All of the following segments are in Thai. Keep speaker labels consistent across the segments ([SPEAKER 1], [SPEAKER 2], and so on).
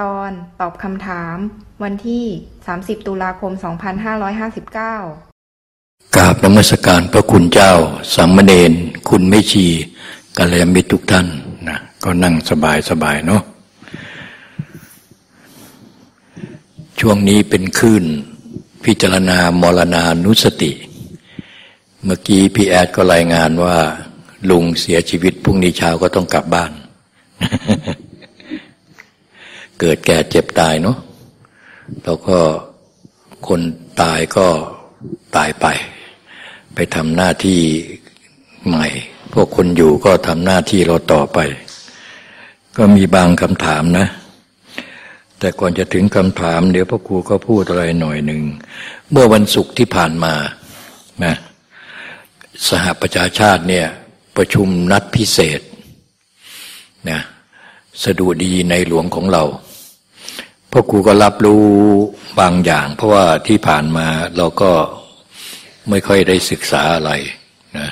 [SPEAKER 1] ตอนตอบคำถาม วันที่ 30 ตุลาคม 2559
[SPEAKER 2] กราบนมัสการพระคุณเจ้า สามเณรคุณไม่ชีกัลยาณมิตรทุกท่านนะก็นั่งสบายสบายเนาะช่วงนี้เป็นคลื่นพิจารณามรณานุสติ เมื่อกี้พี่แอดก็รายงานว่า ลุงเสียชีวิตพรุ่งนี้เช้าก็ต้องกลับบ้าน เกิดแก่เจ็บตายเนาะแล้วก็คนตายก็ตายไป ไปทำหน้าที่ใหม่ พวกคนอยู่ก็ทำหน้าที่เราต่อไป ก็มีบางคำถามนะ แต่ก่อนจะถึงคำถาม เดี๋ยวพ่อครูก็พูดอะไรหน่อยหนึ่ง เมื่อวันศุกร์ที่ผ่านมานะสหประชาชาติเนี่ยประชุมนัดพิเศษนะสะดุดีในหลวงของเรา พ่อครูก็รับรู้บางอย่าง เพราะว่าที่ผ่านมาเราก็ไม่ค่อยได้ศึกษาอะไรนะ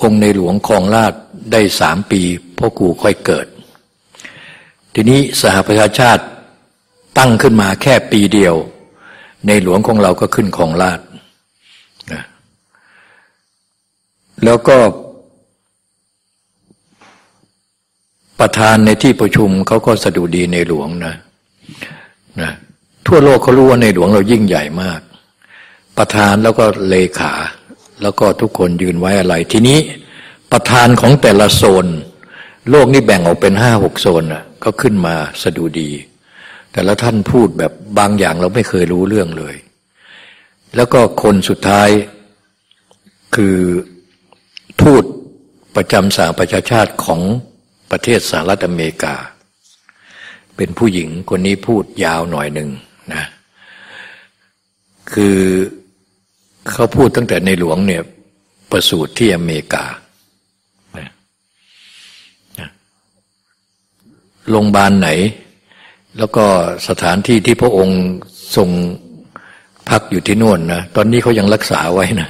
[SPEAKER 2] องค์ในหลวงคองราชได้สามปีพ่อครูค่อยเกิด ทีนี้สหประชาชาติตั้งขึ้นมาแค่ปีเดียว ในหลวงของเราก็ขึ้นคองราชนะแล้วก็ ประธานในที่ประชุมเขาก็สะดุดีในหลวงนะนะทั่วโลกเขารู้ว่าในหลวงเรายิ่งใหญ่มาก ประธานแล้วก็เลขา แล้วก็ทุกคนยืนไว้อะไร ทีนี้ประธานของแต่ละโซน โลกนี่แบ่งออกเป็นห้าหกโซนอะก็ขึ้นมาสะดุดี แต่ละท่านพูดแบบบางอย่างเราไม่เคยรู้เรื่องเลย แล้วก็คนสุดท้ายคือทูตประจำสหประชาชาติของ ประเทศสหรัฐอเมริกา เป็นผู้หญิงคนนี้พูดยาวหน่อยหนึ่งนะคือเขาพูดตั้งแต่ในหลวงเนี่ยประสูติที่อเมริกาโรงพยาบาลไหน แล้วก็สถานที่ที่พระองค์ทรงพักอยู่ที่นู่นนะ ตอนนี้เขายังรักษาไว้นะ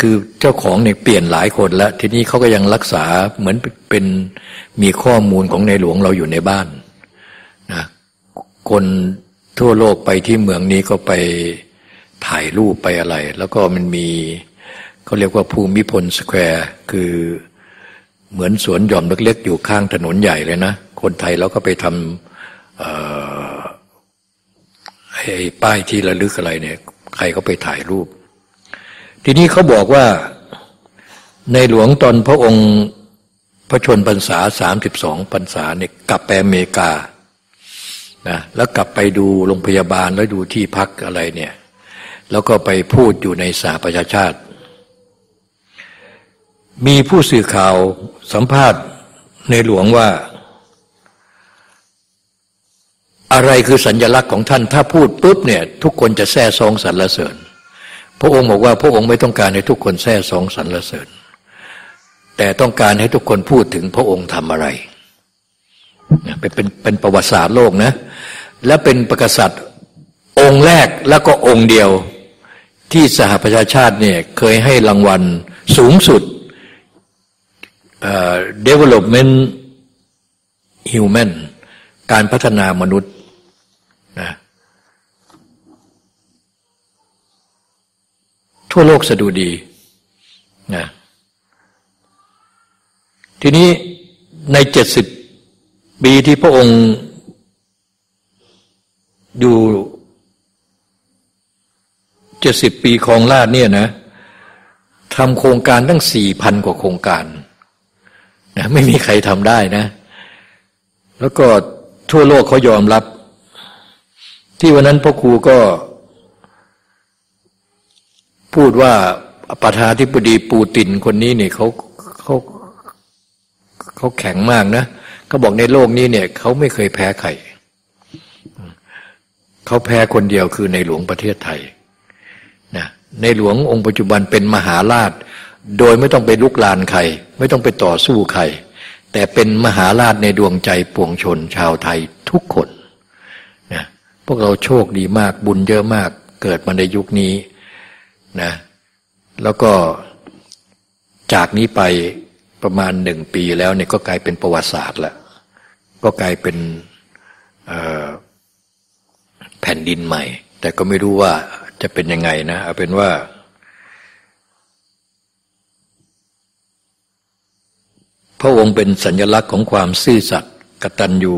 [SPEAKER 2] คือเจ้าของเนี่ยเปลี่ยนหลายคนแล้ว ทีนี้เขาก็ยังรักษาเหมือนเป็นมีข้อมูลของในหลวงเราอยู่ในบ้านนะคนทั่วโลกไปที่เมืองนี้ก็ไปถ่ายรูปไปอะไร แล้วก็มันมีเขาเรียกว่าภูมิพล Square คือเหมือนสวนหย่อมเล็กๆ อยู่ข้างถนนใหญ่เลยนะ คนไทยเราก็ไปทำไอ้ป้ายที่ระลึกอะไรเนี่ย ใครก็ไปถ่ายรูป ทีนี้เขาบอกว่าในหลวงตอนพระองค์พระชนพรรษาสามสิบสองพรรษาเนี่ยกลับไปอเมริกานะแล้วกลับไปดูโรงพยาบาลแล้วดูที่พักอะไรเนี่ย แล้วก็ไปพูดอยู่ในสาประชาชาติ มีผู้สื่อข่าวสัมภาษณ์ในหลวงว่า อะไรคือสัญญลักษณ์ของท่าน ถ้าพูดปุ๊บเนี่ย ทุกคนจะแซ่ซองสรรเสริญ ระองค์บอกว่าพระองค์ไม่ต้องการให้ทุกคนแท้สองสรรเสริญ แต่ต้องการให้ทุกคนพูดถึงพระองค์ทำอะไรเป็นเป็นเป็นประวัติศาสตร์โลกนะ และเป็นประกษัตริย์องค์แรกแล้วก็องค์เดียวที่สหประชาชาติเนี่ยเคยให้รางวัลสูงสุด development human การพัฒนามนุษย์นะ ทั่วโลกสะดุดีนะทีนี้ในเจ็ดสิบปีที่พระองค์อยู่เจ็ดสิบปีครองราชเนี่ยนะทำโครงการตั้งสี่พันกว่าโครงการนะไม่มีใครทำได้นะ แล้วก็ทั่วโลกเขายอมรับ ที่วันนั้นพ่อครูก็ พูดว่าประธานธิบดีปูตินคนนี้เนี่ยเขาเขาเขาแข็งมากนะเขาบอกในโลกนี้เนี่ยเขาไม่เคยแพ้ใครเขาแพ้คนเดียวคือในหลวงประเทศไทยนะในหลวงองค์ปัจจุบันเป็นมหาราช โดยไม่ต้องไปลุกลานใคร ไม่ต้องไปต่อสู้ใคร แต่เป็นมหาราชในดวงใจปวงชนชาวไทยทุกคนนะพวกเราโชคดีมากบุญเยอะมากเกิดมาในยุคนี้ นะแล้วก็จากนี้ไปประมาณหนึ่งปีแล้วเนี่ยก็กลายเป็นประวัติศาสตร์ล้วก็กลายเป็นแผ่นดินใหม่ แต่ก็ไม่รู้ว่าจะเป็นยังไงนะเอาเป็นว่า พระองค์เป็นสัญลักษณ์ของความซื่อสัตย์กตัญญู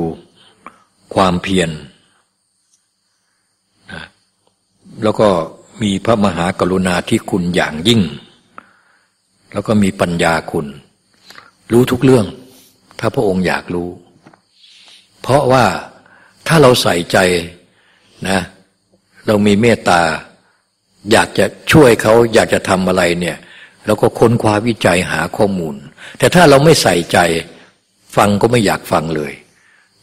[SPEAKER 2] ความเพียรนะแล้วก็ มีพระมหากรุณาที่คุณอย่างยิ่ง แล้วก็มีปัญญาคุณ รู้ทุกเรื่อง ถ้าพระองค์อยากรู้ เพราะว่าถ้าเราใส่ใจนะ เรามีเมตตา อยากจะช่วยเขาอยากจะทำอะไรเนี่ยเราก็ค้นคว้าวิจัยหาข้อมูล แต่ถ้าเราไม่ใส่ใจฟังก็ไม่อยากฟังเลย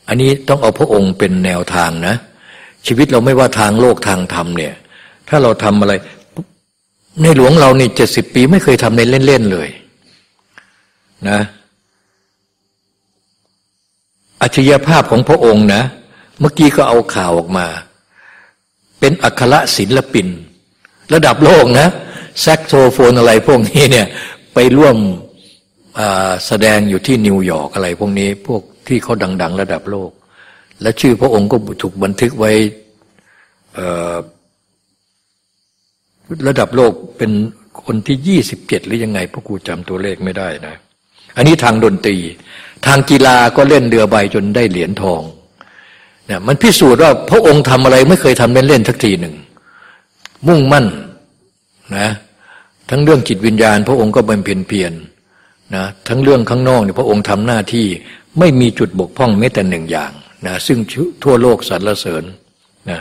[SPEAKER 2] อันนี้ต้องเอาพระองค์เป็นแนวทางนะ ชีวิตเราไม่ว่าทางโลกทางธรรมเนี่ย ถ้าเราทำอะไร ในหลวงเรานี่เจ็ดสิบปีไม่เคยทำในเล่น ๆ เลย นะอัจฉริยภาพของพระองค์นะ เมื่อกี้ก็เอาข่าวออกมา เป็นอัคระศิลปิน ระดับโลกนะแซกโซโฟนอะไรพวกนี้เนี่ยไปร่วมแสดงอยู่ที่นิวยอร์กอะไรพวกนี้ พวกที่เขาดัง ๆ ระดับโลก และชื่อพระองค์ก็ถูกบันทึกไว้ ระดับโลกเป็นคนที่ยี่สิบเจ็ดหรือยังไงพวกกูจำตัวเลขไม่ได้นะ อันนี้ทางดนตรี ทางกีฬาก็เล่นเรือใบจนได้เหรียญทองเนี่ยมันพิสูจน์ว่าพระองค์ทำอะไรไม่เคยทำเล่นๆสักทีหนึ่ง มุ่งมั่นนะทั้งเรื่องจิตวิญญาณ พระองค์ก็บำเพ็ญเพียรนะทั้งเรื่องข้างนอกเนี่ยพระองค์ทำหน้าที่ไม่มีจุดบกพร่องแม้แต่หนึ่งอย่างนะซึ่งทั่วโลกสรรเสริญนะ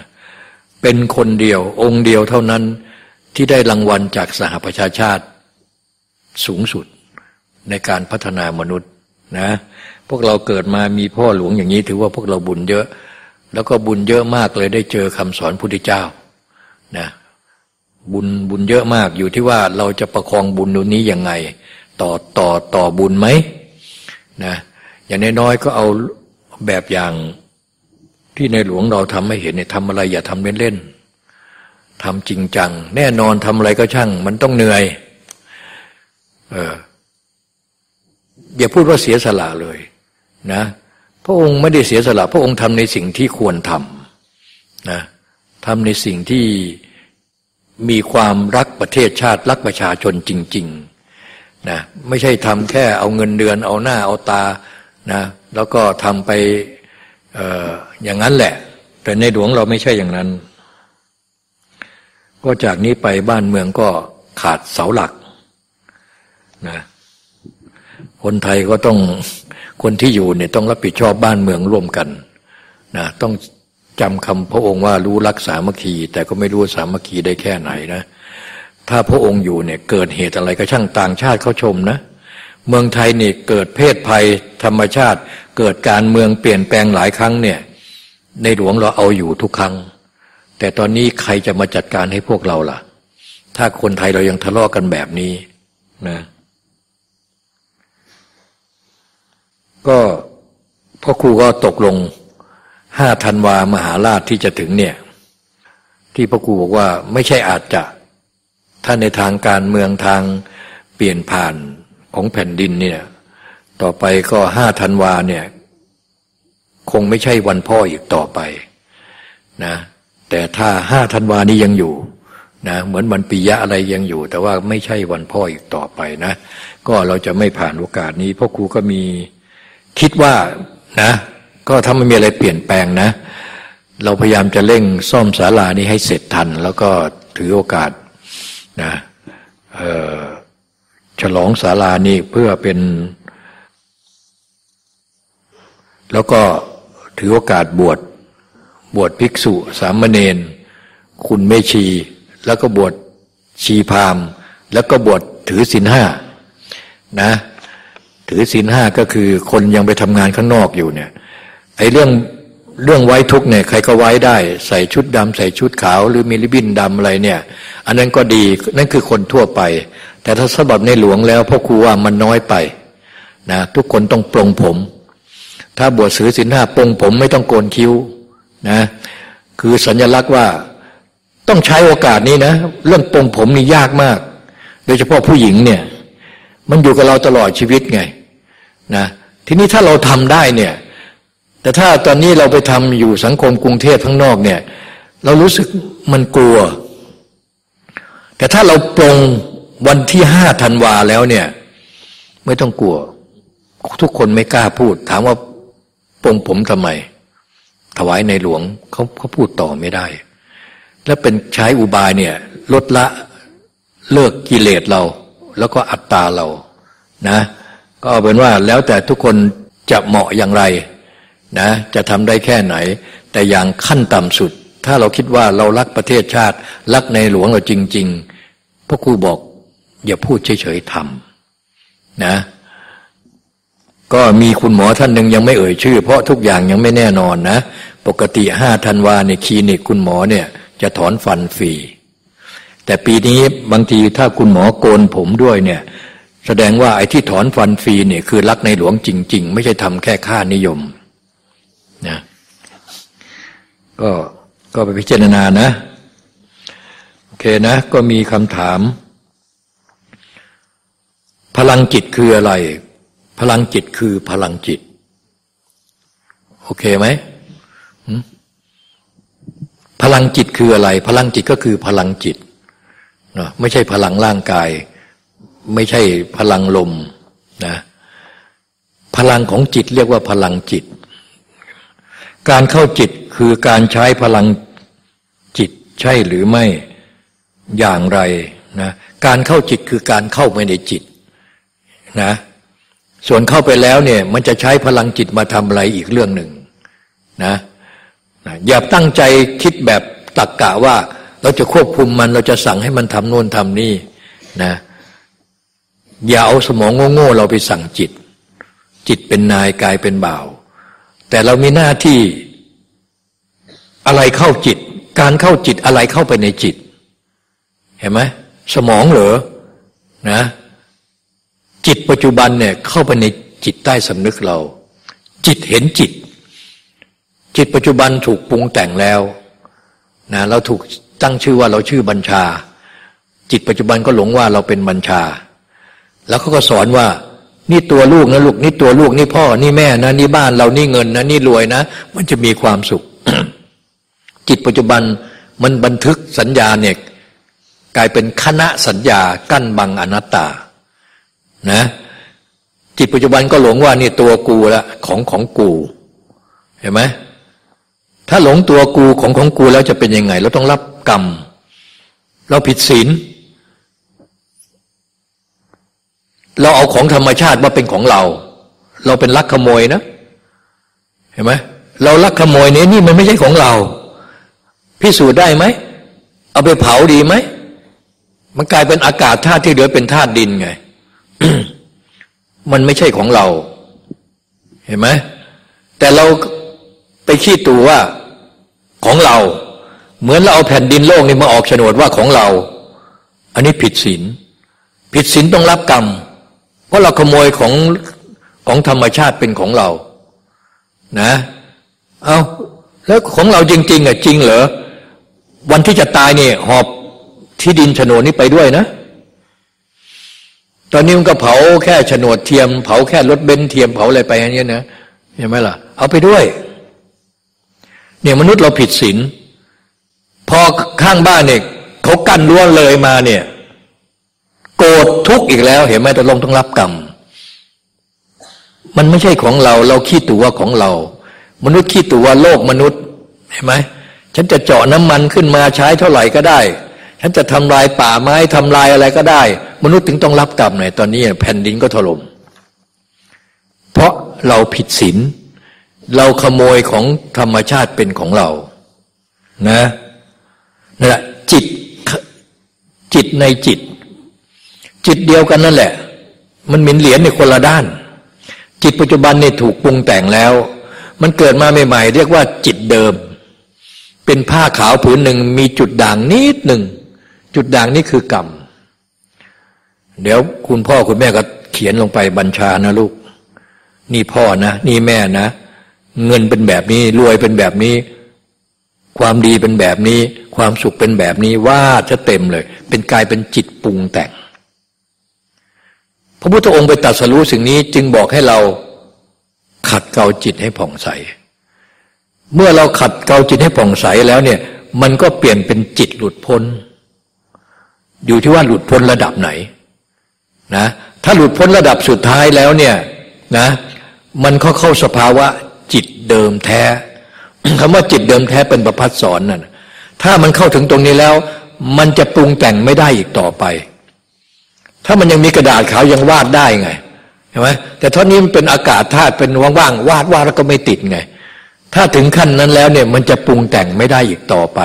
[SPEAKER 2] เป็นคนเดียวองค์เดียวเท่านั้น ที่ได้รางวัลจากสหประชาชาติสูงสุดในการพัฒนามนุษย์นะพวกเราเกิดมามีพ่อหลวงอย่างนี้ถือว่าพวกเราบุญเยอะ แล้วก็บุญเยอะมากเลยได้เจอคำสอนพุทธเจ้านะบุญบุญเยอะมากอยู่ที่ว่าเราจะประคองบุญนี้ยังไง ต่อต่อต่อบุญไหมนะอย่างน้อยๆก็เอาแบบอย่างที่ในหลวงเราทำให้เห็นเนี่ยทำอะไรอย่าทำเล่นๆ ทำจริงจัง แน่นอนทำอะไรก็ช่าง มันต้องเหนื่อยเอออย่าพูดว่าเสียสละเลยนะ พระองค์ไม่ได้เสียสละ พระองค์ทำในสิ่งที่ควรทำนะทำในสิ่งที่มีความรักประเทศชาติรักประชาชนจริง ๆนะไม่ใช่ทำแค่เอาเงินเดือน เอาหน้าเอาตานะแล้วก็ทำไปอออย่างนั้นแหละ แต่ในหลวงเราไม่ใช่อย่างนั้น ก็จากนี้ไปบ้านเมืองก็ขาดเสาหลักนะคนไทยก็ต้องคนที่อยู่เนี่ยต้องรับผิดชอบบ้านเมืองร่วมกันนะต้องจำคำพระองค์ว่ารู้รักสามัคคี แต่ก็ไม่รู้สามัคคีได้แค่ไหนนะ ถ้าพระองค์อยู่เนี่ยเกิดเหตุอะไรก็ช่างต่างชาติเขาชมนะ เมืองไทยนี่เกิดเพศภัยธรรมชาติ เกิดการเมืองเปลี่ยนแปลงหลายครั้งเนี่ยในหลวงเราเอาอยู่ทุกครั้ง แต่ตอนนี้ใครจะมาจัดการให้พวกเราล่ะ ถ้าคนไทยเรายังทะเลาะกกันแบบนี้นะก็พ่อครูก็ตกลงห้าธันวามหาราชที่จะถึงเนี่ย ที่พ่อครูบอกว่าไม่ใช่อาจจะ ถ้าในทางการเมืองทางเปลี่ยนผ่านของแผ่นดินเนี่ย ต่อไปก็ห้าธันวาเนี่ย คงไม่ใช่วันพ่ออีกต่อไป นะ แต่ถ้าห้าธันวานี้ยังอยู่นะเหมือนวันปียะอะไรยังอยู่ แต่ว่าไม่ใช่วันพ่ออีกต่อไปนะ ก็เราจะไม่ผ่านโอกาสนี้พ่อครูก็มีคิดว่านะ ก็ถ้าไม่มีอะไรเปลี่ยนแปลงนะ เราพยายามจะเร่งซ่อมศาลานี้ให้เสร็จทัน แล้วก็ถือโอกาสนะฉลองศาลานี้เพื่อเป็น แล้วก็ถือโอกาสบวช บวชภิกษุสามเณรคุณไม่ชี แล้วก็บวชชีพามแล้วก็บวชถือศีลห้านะ ถือศีลห้าก็คือคนยังไปทำงานข้างนอกอยู่เนี่ยไอ้เรื่องเรื่องไว้ทุกเนี่ยใครก็ไว้ได้ ใส่ชุดดำใส่ชุดขาว หรือมีริบบิ้นดำอะไรเนี่ย อันนั้นก็ดีนั่นคือคนทั่วไป แต่ถ้าสบับในหลวงแล้วพ่อครูว่ามันน้อยไปนะทุกคนต้องปรงผม ถ้าบวชสือศีลห้าปรงผมไม่ต้องโกนคิ้ว นะคือสัญลักษณ์ว่าต้องใช้โอกาสนี้นะ เรื่องปรงผมนี่ยากมาก โดยเฉพาะผู้หญิงเนี่ย มันอยู่กับเราตลอดชีวิตไงนะทีนี้ถ้าเราทำได้เนี่ย แต่ถ้าตอนนี้เราไปทำอยู่สังคมกรุงเทพข้างนอกเนี่ย เรารู้สึกมันกลัว แต่ถ้าเราปรงวันที่ห้าธันวาแล้วเนี่ย ไม่ต้องกลัว ทุกคนไม่กล้าพูด ถามว่าปรงผมทำไม ถวายในหลวงเขาเขาพูดต่อไม่ได้ แล้วเป็นใช้อุบายเนี่ย ลดละเลิกกิเลสเรา แล้วก็อัตตาเรานะ ก็เอาเป็นว่าแล้วแต่ทุกคนจะเหมาะอย่างไรนะ จะทำได้แค่ไหน แต่อย่างขั้นต่ำสุด ถ้าเราคิดว่าเรารักประเทศชาติ รักในหลวงเราจริง ๆพ่อครูบอก อย่าพูดเฉยๆทำนะ ก็มีคุณหมอท่านหนึ่งยังไม่เอ่ยชื่อ เพราะทุกอย่างยังไม่แน่นอนนะ ปกติห้าธันวาในคลินิกคุณหมอเนี่ยจะถอนฟันฟรีแต่ปีนี้บางทีถ้าคุณหมอโกนผมด้วยเนี่ย แสดงว่าไอ้ที่ถอนฟันฟรีเนี่ยคือรักในหลวงจริง ๆ ไม่ใช่ทำแค่ค่านิยมนะก็ก็ไปพิจารณานะ โอเคนะ ก็มีคำถาม พลังจิตคืออะไร พลังจิตคือพลังจิต โอเคไหมพลังจิตคืออะไร พลังจิตก็คือพลังจิตนะไม่ใช่พลังร่างกาย ไม่ใช่พลังลมนะพลังของจิตเรียกว่าพลังจิต การเข้าจิตคือการใช้พลังจิตใช่หรือไม่อย่างไรนะการเข้าจิตคือการเข้าไปในจิตนะ ส่วนเข้าไปแล้วเนี่ยมันจะใช้พลังจิตมาทำอะไรอีกเรื่องหนึ่งนะนะอย่าตั้งใจคิดแบบตักกะว่า เราจะควบคุมมันเราจะสั่งให้มันทำโน่นทำนี่นะอย่าเอาสมองโง่ๆเราไปสั่งจิต จิตเป็นนายกายเป็นบ่าว แต่เรามีหน้าที่อะไรเข้าจิต การเข้าจิตอะไรเข้าไปในจิต เห็นไหมสมองเหรอนะ จิตปัจจุบันเนี่ยเข้าไปในจิตใต้สำนึกเรา จิตเห็นจิต จิตปัจจุบันถูกปรุงแต่งแล้วนะเราถูกตั้งชื่อว่าเราชื่อบัญชา จิตปัจจุบันก็หลงว่าเราเป็นบัญชา แล้วเขาก็สอนว่า นี่ตัวลูกนะลูกนี่ตัวลูกนี่พ่อ นี่แม่นะ นี่บ้านเรานี่เงินนะนี่รวยนะ มันจะมีความสุข จิตปัจจุบันมันบันทึกสัญญาเนี่ยกลายเป็นคณะสัญญากั้นบังอนัตตา นะ จิตปัจจุบันก็หลงว่านี่ตัวกูละของของกู เห็นไหมถ้าหลงตัวกูของของกูแล้วจะเป็นยังไง เราต้องรับกรรม เราผิดศีลเราเอาของธรรมชาติมาเป็นของเรา เราเป็นลักขโมยนะ เห็นไหมเราลักขโมยเนี่ยนี่มันไม่ใช่ของเรา พิสูจน์ได้ไหม เอาไปเผาดีไหม มันกลายเป็นอากาศธาตุที่เหลือเป็นธาตุดินไง มันไม่ใช่ของเรา เห็นไหมแต่เราไปขี้ตัวว่าของเรา เหมือนเราเอาแผ่นดินโลกนี้มาออกโฉนดว่าของเรา อันนี้ผิดศีลผิดศีลต้องรับกรรม เพราะเราขโมยของของธรรมชาติเป็นของเรา นะ เอาแล้วของเราจริง ๆอะจริงเหรอวันที่จะตายเนี่ยหอบที่ดินโฉนดนี้ไปด้วยนะ ตอนนี้มันก็เผาแค่ฉนวดเทียม เผาแค่รถเบนเทียมเผาอะไรไปอย่างเงี้ยนะเห็นไหมล่ะ เอาไปด้วย เนี่ยมนุษย์เราผิดศีลพอข้างบ้านเนี่ยเขากั้นรั้วเลยมาเนี่ย โกรธทุกข์อีกแล้ว เห็นไหมแต่ลงต้องรับกรรมมันไม่ใช่ของเรา เราคิดตัวว่าของเรา มนุษย์คิดตัวว่าโลกมนุษย์เห็นไหมฉันจะเจาะน้ำมันขึ้นมาใช้เท่าไหร่ก็ได้ ฉันจะทำลายป่าไม้ทำลายอะไรก็ได้ มนุษย์ถึงต้องรับกรรมหน่อยตอนนี้แผ่นดินก็ถล่มเพราะเราผิดศีลเราขโมยของธรรมชาติเป็นของเรานะนั่นแหละจิตจิตในจิต จิตเดียวกันนั่นแหละ มันหม็นเหรียญในคนละด้าน จิตปัจจุบันเนี่ยถูกปรุงแต่งแล้ว มันเกิดมาใหม่ๆ เรียกว่าจิตเดิม เป็นผ้าขาวผืนหนึ่งมีจุดด่างนิดหนึ่ง จุดด่างนี่คือกรรม เดี๋ยวคุณพ่อคุณแม่ก็เขียนลงไปบัญชานะลูก นี่พ่อนะ นี่แม่นะ เงินเป็นแบบนี้ รวยเป็นแบบนี้ ความดีเป็นแบบนี้ ความสุขเป็นแบบนี้ว่าจะเต็มเลย เป็นกายเป็นจิตปรุงแต่ง พระพุทธองค์ไปตัดสรู้สิ่งนี้จึงบอกให้เราขัดเกลาจิตให้ผ่องใส เมื่อเราขัดเกลาจิตให้ผ่องใสแล้วเนี่ย มันก็เปลี่ยนเป็นจิตหลุดพ้น อยู่ที่ว่าหลุดพ้นระดับไหนนะถ้าหลุดพ้นระดับสุดท้ายแล้วเนี่ยนะมันเข้าเข้าสภาวะจิตเดิมแท้คำว่าจิตเดิมแท้เป็นประพัดสอนนั่นถ้ามันเข้าถึงตรงนี้แล้ว มันจะปรุงแต่งไม่ได้อีกต่อไป ถ้ามันยังมีกระดาษขาวยังวาดได้ไงใช่ไหมแต่ท่านี้มันเป็นอากาศธาตุเป็นว่างๆวาดวาดแล้วก็ไม่ติดไง ถ้าถึงขั้นนั้นแล้วเนี่ยมันจะปรุงแต่งไม่ได้อีกต่อไป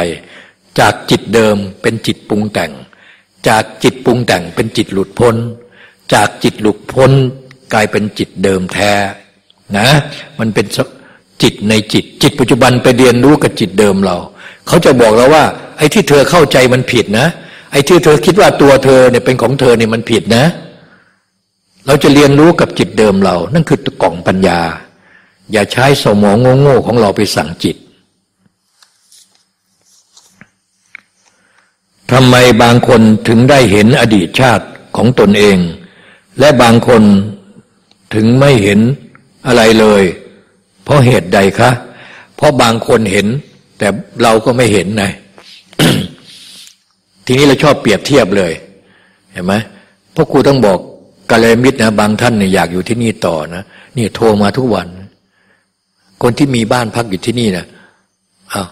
[SPEAKER 2] จากจิตเดิมเป็นจิตปรุงแต่ง จากจิตปรุงแต่งเป็นจิตหลุดพ้น จากจิตหลุดพ้น กลายเป็นจิตเดิมแท้นะ มันเป็นจิตในจิต จิตปัจจุบันไปเรียนรู้กับจิตเดิมเรา เขาจะบอกเราว่า ไอ้ที่เธอเข้าใจมันผิดนะ ไอ้ที่เธอคิดว่าตัวเธอเนี่ยเป็นของเธอเนี่ยมันผิดนะ เราจะเรียนรู้กับจิตเดิมเรา นั่นคือกล่องปัญญา อย่าใช้สมองโง่ๆของเราไปสั่งจิต ทำไมบางคนถึงได้เห็นอดีตชาติของตนเอง และบางคนถึงไม่เห็นอะไรเลย เพราะเหตุใดคะ เพราะบางคนเห็น แต่เราก็ไม่เห็นไงทีนี้เราชอบเปรียบเทียบเลย เห็นไหมพราะครูต้องบอกกาเลมิตรนะบางท่านเนี่ยอยากอยู่ที่นี่ต่อนะนี่โทรมาทุกวัน คนที่มีบ้านพักอยู่ที่นี่นะอ้าว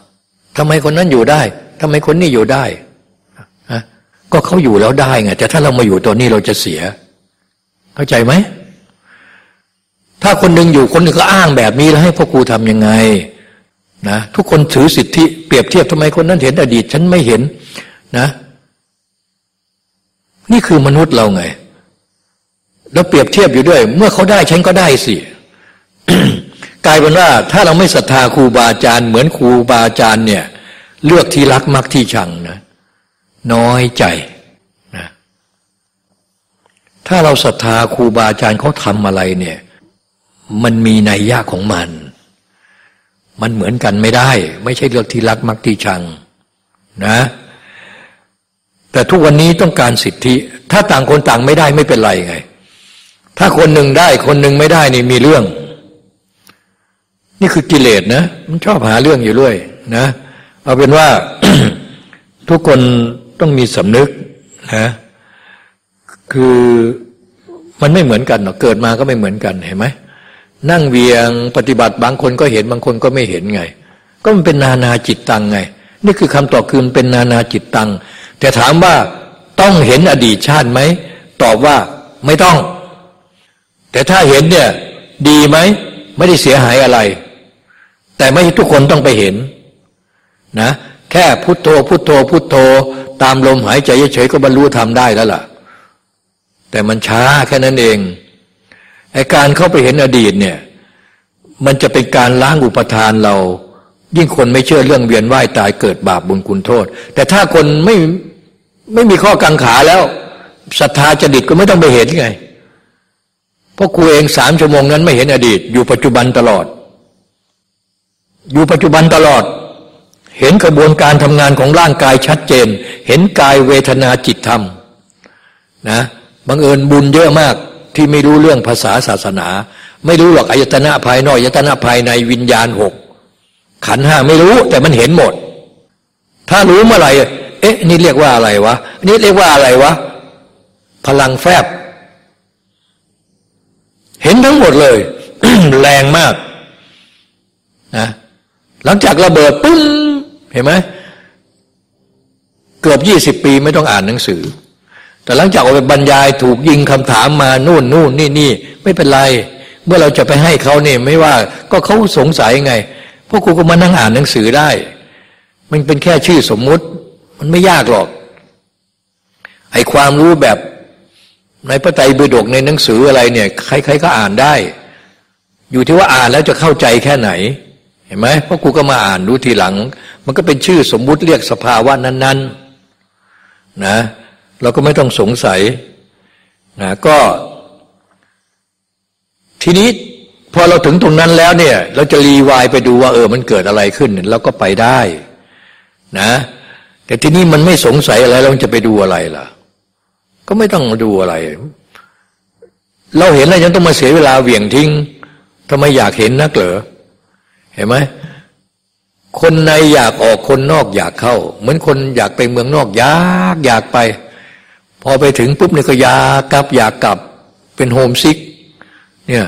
[SPEAKER 2] ทำไมคนนั้นอยู่ได้ทำไมคนนี้อยู่ได้ ก็เขาอยู่แล้วได้ไง แต่ถ้าเรามาอยู่ตัวนี้เราจะเสีย เข้าใจไหม ถ้าคนหนึ่งอยู่คนหนึ่งก็อ้างแบบนี้แล้วให้พ่อครูทํำยังไงนะทุกคนถือสิทธิเปรียบเทียบทำไมคนนั้นเห็นอดีต ฉันไม่เห็นนะ นี่คือมนุษย์เราไง แล้วเปรียบเทียบอยู่ด้วย เมื่อเขาได้ฉันก็ได้สิกลายเป็นว่า ถ้าเราไม่ศรัทธาครูบาอาจารย์ เหมือนครูบาอาจารย์เนี่ย เลือกที่รักมักที่ชังนะ น้อยใจนะถ้าเราศรัทธาครูบาอาจารย์เขาทำอะไรเนี่ย มันมีนัยยะของมัน มันเหมือนกันไม่ได้ ไม่ใช่เรื่องที่รักมักที่ชังนะแต่ทุกวันนี้ต้องการสิทธิ ถ้าต่างคนต่างไม่ได้ไม่เป็นไรไง ถ้าคนหนึ่งได้คนหนึ่งไม่ได้นี่มีเรื่อง นี่คือกิเลสนะ มันชอบหาเรื่องอยู่เรื่อยนะ เอาเป็นว่าทุกคน ต้องมีสำนึกนะคือมันไม่เหมือนกันหรอกเกิดมาก็ไม่เหมือนกันเห็นไหมนั่งเวียงปฏิบัติบางคนก็เห็นบางคนก็ไม่เห็นไง ก็มันเป็นนานาจิตตังไง นี่คือคำตอบคือมันเป็นนานาจิตตัง แต่ถามว่าต้องเห็นอดีตชาติไหมตอบว่าไม่ต้อง แต่ถ้าเห็นเนี่ยดีไหมไม่ได้เสียหายอะไร แต่ไม่ทุกคนต้องไปเห็นนะ แค่พุโทโธพุโทโธพุโทโธ ตามลมหายใจเฉยๆก็บรรลุธรรมได้แล้วล่ะ แต่มันช้าแค่นั้นเองไอการเข้าไปเห็นอดีตเนี่ย มันจะเป็นการล้างอุปทานเรา ยิ่งคนไม่เชื่อเรื่องเวียนว่ายตายเกิดบาปบุญคุณโทษ แต่ถ้าคนไม่ไม่มีข้อกังขาแล้วศรัทธาจดิตก็ไม่ต้องไปเห็นไง เพราะครูเองสามชั่วโมงนั้นไม่เห็นอดีต อยู่ปัจจุบันตลอด อยู่ปัจจุบันตลอด เห็นกระบวนการทำงานของร่างกายชัดเจน เห็นกายเวทนาจิตธรรมนะบังเอิญบุญเยอะมากที่ไม่รู้เรื่องภาษาศาสนา ไม่รู้หรอกอายตนะภายนอกอายตนะภายในวิญญาณหกขันห้าไม่รู้แต่มันเห็นหมด ถ้ารู้เมื่อไหร่เอ๊ะ นี่เรียกว่าอะไรวะนี่เรียกว่าอะไรวะ พลังแฟบ เห็นทั้งหมดเลย แรงมากนะหลังจากระเบิดปุ้ม เห็นไหมเกือบยี่สิบปีไม่ต้องอ่านหนังสือ แต่หลังจากออกไปบรรยายถูกยิงคำถามมานู่นนู่นนี่นี่ไม่เป็นไร เมื่อเราจะไปให้เขาเนี่ยไม่ว่าก็เขาสงสัยไงพวกกูก็มานั่งอ่านหนังสือได้ มันเป็นแค่ชื่อสมมุติ มันไม่ยากหรอก ไอความรู้แบบในพระไตรปิฎกในหนังสืออะไรเนี่ย ใคร ๆ ก็อ่านได้ อยู่ที่ว่าอ่านแล้วจะเข้าใจแค่ไหน เห็นไหมเพราะกูก็มาอ่านดูทีหลัง มันก็เป็นชื่อสมมุติเรียกสภาวะนั้น ๆ นะ เราก็ไม่ต้องสงสัยนะก็ ทีนี้พอเราถึงตรงนั้นแล้วเนี่ย เราจะรีวายไปดูว่า เออมันเกิดอะไรขึ้นเราก็ไปได้ นะ แต่ที่นี้มันไม่สงสัยอะไรเราจะไปดูอะไรล่ะ ก็ไม่ต้องดูอะไร เราเห็นแล้วยังต้องมาเสียเวลาเหวี่ยงทิ้งทำไมอยากเห็นนักเหรอ เห็นไหมคนในอยากออกคนนอกอยากเข้า เหมือนคนอยากไปเมืองนอกอยาก็อยากไป พอไปถึงปุ๊บเนี่ยก็อยากกลับอยากกลับเป็น homesick เนี่ย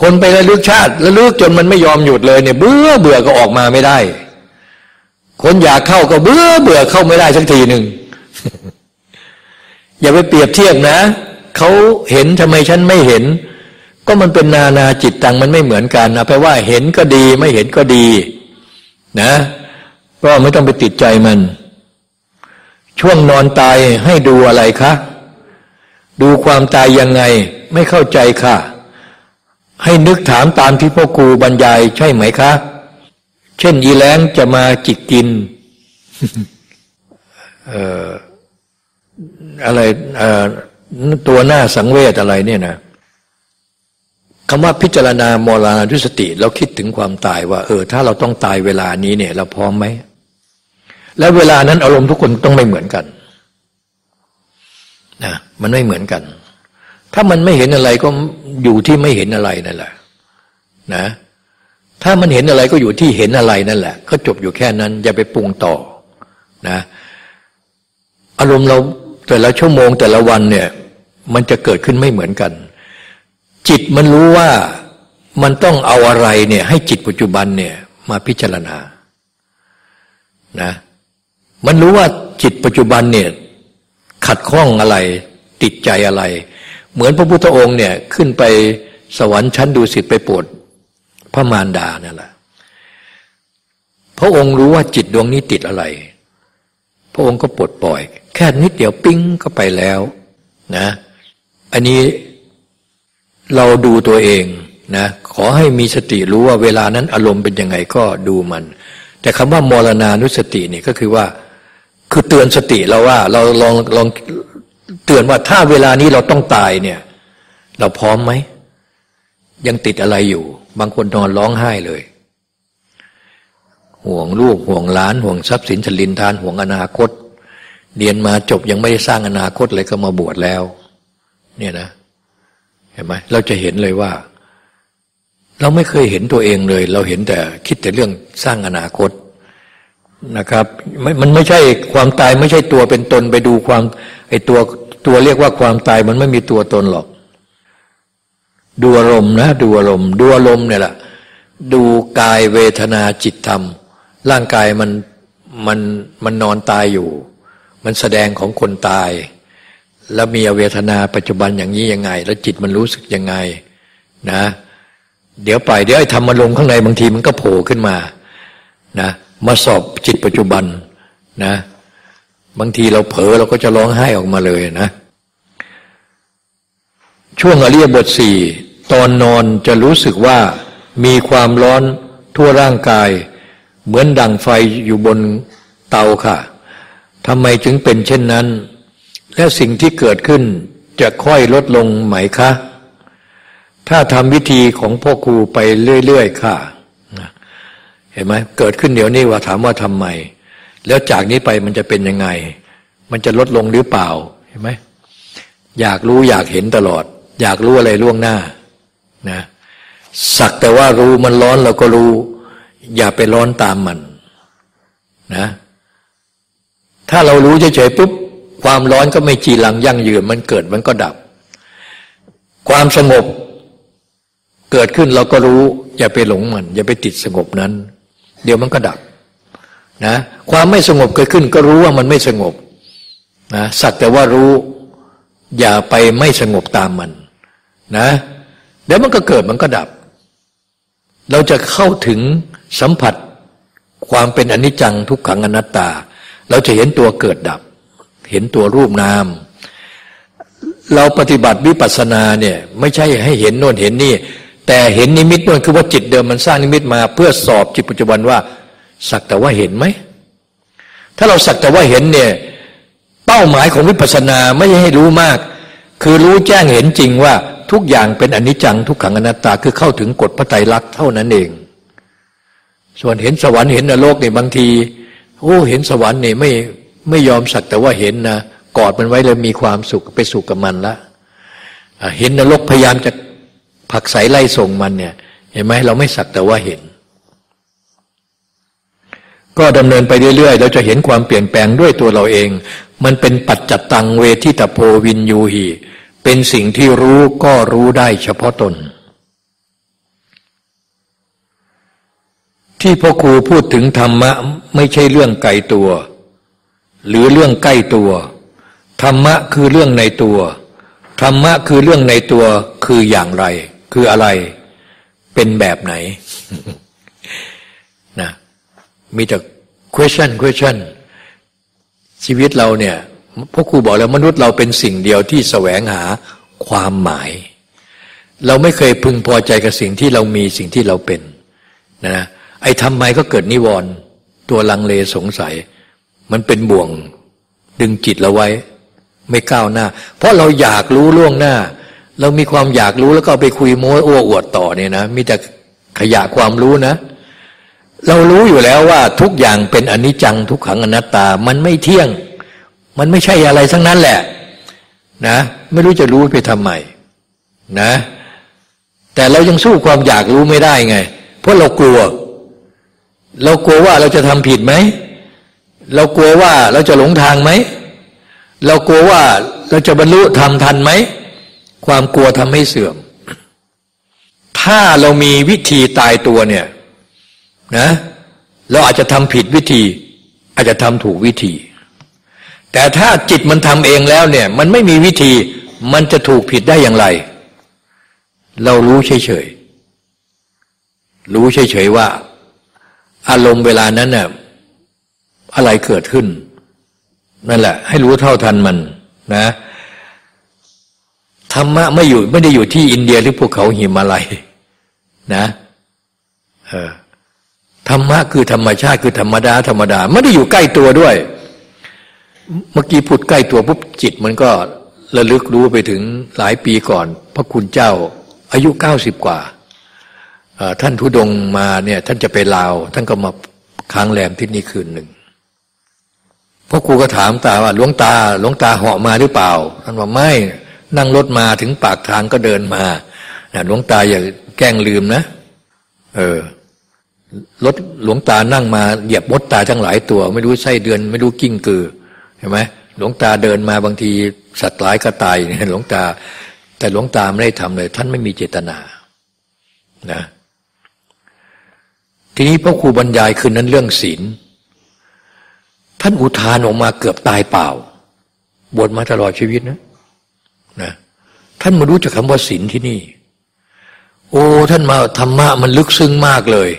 [SPEAKER 2] คนไประลึกชาติระลึกจนมันไม่ยอมหยุดเลยเนี่ยเบื่อเบื่อก็ออกมาไม่ได้ คนอยากเข้าก็เบื่อเบื่อเข้าไม่ได้สักทีหนึ่งอย่าไปเปรียบเทียบนะเขาเห็นทำไมฉันไม่เห็น ก็มันเป็นนานาจิตตังมันไม่เหมือนกันนะแปลว่าเห็นก็ดีไม่เห็นก็ดี นะก็ไม่ต้องไปติดใจมัน ช่วงนอนตายให้ดูอะไรคะดูความตายยังไงไม่เข้าใจค่ะ ให้นึกถามตามที่พ่อครูบรรยายใช่ไหมคะ เช่นยีแล้งจะมาจิกกินเอ่ออะไรตัวหน้าสังเวชอะไรเนี่ยนะ คำว่าพิจารณามรณาดุสติ เราคิดถึงความตายว่า เออ ถ้าเราต้องตายเวลานี้เนี่ย เราพร้อมไหม แล้วเวลานั้นอารมณ์ทุกคนต้องไม่เหมือนกันนะมันไม่เหมือนกัน ถ้ามันไม่เห็นอะไรก็อยู่ที่ไม่เห็นอะไรนั่นแหละ นะ ถ้ามันเห็นอะไรก็อยู่ที่เห็นอะไรนั่นแหละ ก็จบอยู่แค่นั้น อย่าไปปรุงต่อ นะ อารมณ์เราแต่ละชั่วโมงแต่ละวันเนี่ย มันจะเกิดขึ้นไม่เหมือนกัน จิตมันรู้ว่ามันต้องเอาอะไรเนี่ยให้จิตปัจจุบันเนี่ยมาพิจารณานะมันรู้ว่าจิตปัจจุบันเนี่ยขัดข้องอะไรติดใจอะไร เหมือนพระพุทธองค์เนี่ยขึ้นไปสวรรค์ชั้นดุสิตไปโปรดพระมารดานั่นแหละพระองค์รู้ว่าจิตดวงนี้ติดอะไร พระองค์ก็ปลดปล่อย แค่นิดเดียวปิ้งก็ไปแล้วนะ อันนี้ เราดูตัวเองนะขอให้มีสติรู้ว่าเวลานั้นอารมณ์เป็นยังไงก็ดูมัน แต่คำว่ามรณานุสตินี่ก็คือว่า คือเตือนสติเราว่าเราลองลองเตือนว่าถ้าเวลานี้เราต้องตายเนี่ย เราพร้อมไหม ยังติดอะไรอยู่ บางคนนอนร้องไห้เลย ห่วงลูกห่วงหลาน ห่วงทรัพย์สินชลินทานห่วงอนาคต เรียนมาจบยังไม่ได้สร้างอนาคตเลยก็มาบวชแล้ว เนี่ยนะ เห็นไหมเราจะเห็นเลยว่า เราไม่เคยเห็นตัวเองเลย เราเห็นแต่คิดแต่เรื่องสร้างอนาคตนะครับมันไม่ใช่ความตายไม่ใช่ตัวเป็นตนไปดูความไอตัวตัวเรียกว่าความตายมันไม่มีตัวตนหรอก ดูอารมณ์นะ ดูอารมณ์ดูอารมณ์เนี่ยแหละดูกายเวทนาจิตธรรม ร่างกายมันมันมันนอนตายอยู่ มันแสดงของคนตาย แล้วมีเวทนาปัจจุบันอย่างนี้ยังไง แล้วจิตมันรู้สึกยังไง นะ เดี๋ยวไปเดี๋ยวไอ้ธรรมลงข้างในบางทีมันก็โผล่ขึ้นมา นะ มาสอบจิตปัจจุบันนะ บางทีเราเผลอเราก็จะร้องไห้ออกมาเลยนะ ช่วงอริยบทสี่ตอนนอนจะรู้สึกว่ามีความร้อนทั่วร่างกาย เหมือนดังไฟอยู่บนเตาค่ะทำไมจึงเป็นเช่นนั้น และสิ่งที่เกิดขึ้นจะค่อยลดลงไหมคะ ถ้าทำวิธีของพ่อครูไปเรื่อยๆค่ะเห็นไหมเกิดขึ้นเดี๋ยวนี้ว่าถามว่าทำไม แล้วจากนี้ไปมันจะเป็นยังไง มันจะลดลงหรือเปล่าเห็นไหมอยากรู้อยากเห็นตลอด อยากรู้อะไรล่วงหน้านะสักแต่ว่ารู้มันร้อนเราก็รู้ อย่าไปร้อนตามมันนะถ้าเรารู้เฉยๆปุ๊บ ความร้อนก็ไม่จีรังยั่งยืน มันเกิดมันก็ดับ ความสงบเกิดขึ้นเราก็รู้ อย่าไปหลงมัน อย่าไปติดสงบนั้น เดี๋ยวมันก็ดับนะความไม่สงบเกิดขึ้นก็รู้ว่ามันไม่สงบนะสักแต่ว่ารู้ อย่าไปไม่สงบตามมันนะเดี๋ยวมันก็เกิดมันก็ดับ เราจะเข้าถึงสัมผัสความเป็นอนิจจังทุกขังอนัตตา เราจะเห็นตัวเกิดดับ เห็นตัวรูปนาม เราปฏิบัติวิปัสสนาเนี่ยไม่ใช่ให้เห็นโน่นเห็นนี่ แต่เห็นนิมิตโน่นคือว่าจิตเดิมมันสร้างนิมิตมา เพื่อสอบจิตปัจจุบันว่า สักแต่ว่าเห็นไหม ถ้าเราสักแต่ว่าเห็นเนี่ยเป้าหมายของวิปัสสนาไม่ใช่ให้รู้มาก คือรู้แจ้งเห็นจริงว่าทุกอย่างเป็นอนิจจังทุกขังอนัตตาคือเข้าถึงกฎพระไตรลักษณ์เท่านั้นเอง ส่วนเห็นสวรรค์เห็นนรกเนี่ยบางทีโอ้เห็นสวรรค์เนี่ยไม่ ไม่ยอมสักแต่ว่าเห็นนะกอดมันไว้เลยมีความสุขไปสุขกับมันละเห็นนรกพยายามจะผักใสไล่ส่งมันเนี่ย เห็นไหมเราไม่สักแต่ว่าเห็น ก็ดำเนินไปเรื่อยๆ เราจะเห็นความเปลี่ยนแปลงด้วยตัวเราเอง มันเป็นปัจจตังเวทิตโพวินยูหีเป็นสิ่งที่รู้ก็รู้ได้เฉพาะตน ที่พ่อครูพูดถึงธรรมะไม่ใช่เรื่องไกลตัว หรือเรื่องใกล้ตัว ธรรมะคือเรื่องในตัว ธรรมะคือเรื่องในตัวคืออย่างไร คืออะไร เป็นแบบไหนนะมีแต่ question question ชีวิตเราเนี่ยพวกครูบอกแล้วมนุษย์เราเป็นสิ่งเดียวที่แสวงหาความหมาย เราไม่เคยพึงพอใจกับสิ่งที่เรามีสิ่งที่เราเป็นนะไอ้ทำไมก็เกิดนิวรณ์ตัวลังเลสงสัย มันเป็นบ่วง ดึงจิตเราไว้ ไม่ก้าวหน้า เพราะเราอยากรู้ล่วงหน้า เรามีความอยากรู้แล้วก็ไปคุยโม้อ้วอวดต่อเนี่ยนะมีแต่ขยะความรู้นะ เรารู้อยู่แล้วว่าทุกอย่างเป็นอนิจจังทุกขังอนัตตา มันไม่เที่ยง มันไม่ใช่อะไรทั้งนั้นแหละ นะ ไม่รู้จะรู้ไปทำไมนะ แต่เรายังสู้ความอยากรู้ไม่ได้ไง เพราะเรากลัว เรากลัวว่าเราจะทำผิดไหม เรากลัวว่าเราจะหลงทางไหม เรากลัวว่าเราจะบรรลุทำทันไหม ความกลัวทำให้เสื่อม ถ้าเรามีวิธีตายตัวเนี่ยนะเราอาจจะทำผิดวิธี อาจจะทำถูกวิธี แต่ถ้าจิตมันทำเองแล้วเนี่ย มันไม่มีวิธีมันจะถูกผิดได้อย่างไร เรารู้เฉยๆรู้เฉยๆว่า อารมณ์เวลานั้นน่ะ อะไรเกิดขึ้น นั่นแหละ ให้รู้เท่าทันมันนะธรรมะไม่อยู่ไม่ได้อยู่ที่อินเดียหรือภูเขาหิมาลัยนะเออธรรมะคือธรรมชาติคือธรรมดาธรรมดา ไม่ได้อยู่ใกล้ตัวด้วย เมื่อกี้พูดใกล้ตัวปุ๊บจิตมันก็ระลึกรู้ไปถึงหลายปีก่อน พระคุณเจ้าอายุเก้าสิบกว่า ท่านทุดงมาเนี่ยท่านจะไปลาว ท่านก็มาค้างแรมที่นี่คืนหนึ่ง พ่อครูก็ถามตาว่าหลวงตาหลวงตาเหาะมาหรือเปล่าท่านว่าไม่นั่งรถมาถึงปากทางก็เดินมาหลวงตาอย่าแกล้งลืมนะ เออรถหลวงตานั่งมาเหยียบมดตาทั้งหลายตัว ไม่รู้ไส้เดือน ไม่รู้กิ้งกือเห็นไหมหลวงตาเดินมาบางทีสัตว์หลายก็ตายหลวงตา แต่หลวงตาไม่ได้ทำเลย ท่านไม่มีเจตนานะทีนี้พ่อครูบรรยายคืนนั้นเรื่องศีล ท่านอุทานออกมาเกือบตายเปล่า บวชมาตลอดชีวิตนะนะ ท่านมารู้จักคำว่าศีลที่นี่ โอ้ท่านมาธรรมะมันลึกซึ้งมากเลย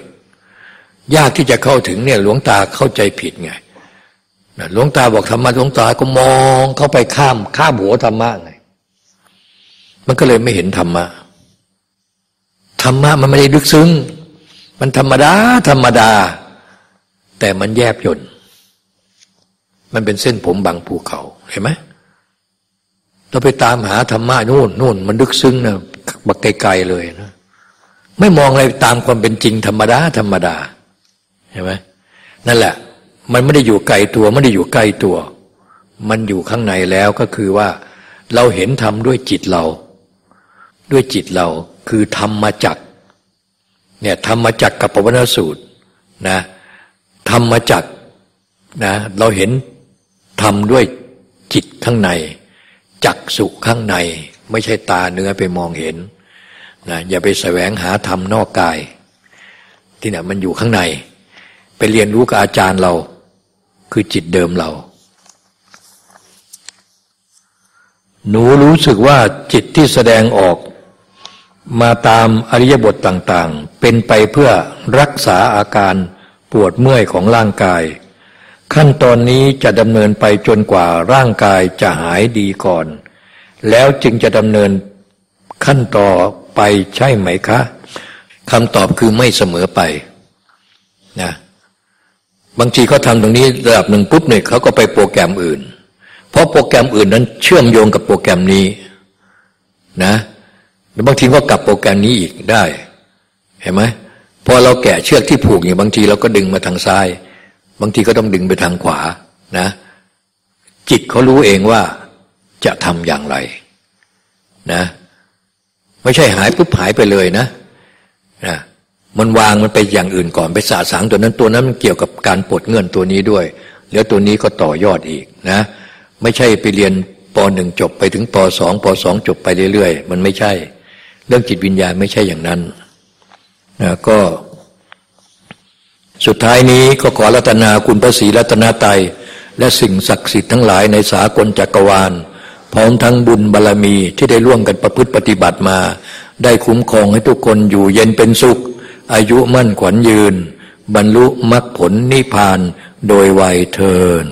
[SPEAKER 2] ยากที่จะเข้าถึงเนี่ยหลวงตาเข้าใจผิดไงหลวงตาบอกธรรมะหลวงตาก็มองเข้าไปข้ามข้ามหัวธรรมะไงมันก็เลยไม่เห็นธรรมะธรรมะมันไม่ได้ลึกซึ้ง มันธรรมดาธรรมดา แต่มันแยบยน มันเป็นเส้นผมบางภูเขาเห็นไหมเราไปตามหาธรรมะนู่นนู่นมันลึกซึ้งนะบักไกลๆเลยนะไม่มองอะไรตามความเป็นจริงธรรมดาธรรมดาห็นไหมนั่นแหละ มันไม่ได้อยู่ไกลตัวไม่ได้อยู่ใกล้ตัว มันอยู่ข้างในแล้วก็คือว่า เราเห็นธรรมด้วยจิตเรา ด้วยจิตเราคือธรรมาจักเนี่ยธรรมาจักกับปวัณสูตรนะธรรมมาจักนะ เราเห็น ธรรมด้วยจิตข้างใน จักสุข้างใน ไม่ใช่ตาเนื้อไปมองเห็นนะอย่าไปแสวงหาธรรมนอกกาย ที่นี่มันอยู่ข้างใน ไปเรียนรู้กับอาจารย์เรา คือจิตเดิมเรา หนูรู้สึกว่าจิตที่แสดงออกมาตามอริยบทต่างๆ เป็นไปเพื่อรักษาอาการปวดเมื่อยของร่างกาย ขั้นตอนนี้จะดำเนินไปจนกว่าร่างกายจะหายดีก่อน แล้วจึงจะดำเนินขั้นต่อไปใช่ไหมคะคำตอบคือไม่เสมอไปนะบางทีเขาทำตรงนี้ระดับหนึ่งปุ๊บเนี่ยเขาก็ไปโปรแกรมอื่น เพราะโปรแกรมอื่นนั้นเชื่อมโยงกับโปรแกรมนี้นะแล้วบางทีก็กลับโปรแกรมนี้อีกได้ เห็นไหมพอเราแกะเชือกที่ผูกเนี่บางทีเราก็ดึงมาทางซ้าย บางทีก็ต้องดึงไปทางขวานะ จิตเขารู้เองว่าจะทำอย่างไรนะ ไม่ใช่หายปุ๊บหายไปเลยนะนะมันวางมันไปอย่างอื่นก่อนไปสาสางตัวนั้นตัวนั้นมันเกี่ยวกับการปลดเงื่อนตัวนี้ด้วย แล้วตัวนี้ก็ต่อยอดอีกนะ ไม่ใช่ไปเรียนปหนึ่งจบไปถึงปสองปสองจบไปเรื่อยๆ มันไม่ใช่ เรื่องจิตวิญญาณไม่ใช่อย่างนั้นนะก็ สุดท้ายนี้ก็ขอรัตนาคุณพระศรีรัตนาไตยและสิ่งศักดิ์สิทธิ์ทั้งหลายในสากลจักรวาล พร้อมทั้งบุญบารรมีที่ได้ร่วมกันประพฤติปฏิบัติมา ได้คุ้มครองให้ทุกคนอยู่เย็นเป็นสุข อายุมั่นขวัญยืน บรรลุมรรคผลนิพพานโดยไวยเทิน